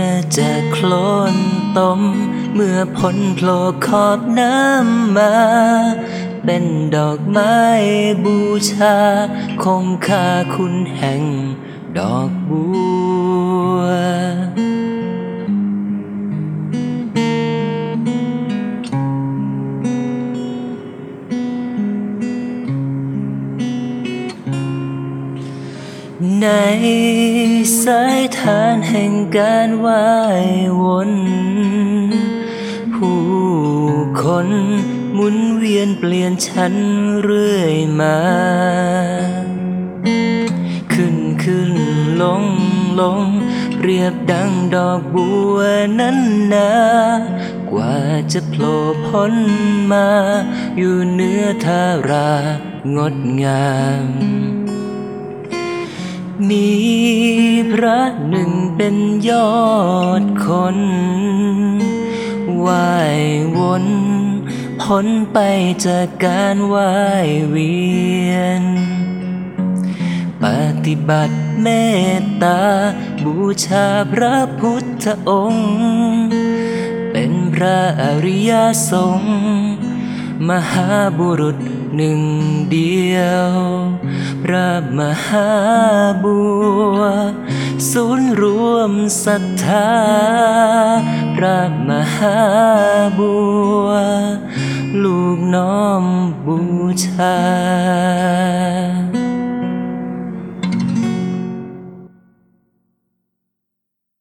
แม่จากโคลนตม เมื่อพ้นโผล่ขอบน้ำมา เป็นดอกไม้บูชา คงคาคุณแห่งดอกบัว ในสาย ทานแห่งการว่ายวนผู้คนหมุนเวียนเปลี่ยนฉันเรื่อยมา ขึ้นขึ้นลงลง เรียบดังดอกบัวนั้นนากว่าจะโผล่พ้นมา อยู่เนื้อทารางดงาม มี พระหนึ่งเป็นยอดคนว่ายวนพ้นไปจากการว่ายเวียน ปฏิบัติเมตตา บูชาพระพุทธองค์ เป็นพระอริยสงฆ์ มหาบุรุษหนึ่งเดียว พระมหาบัวศูนย์รวมศรัทธา พระมหาบัว ลูกน้อมบูชา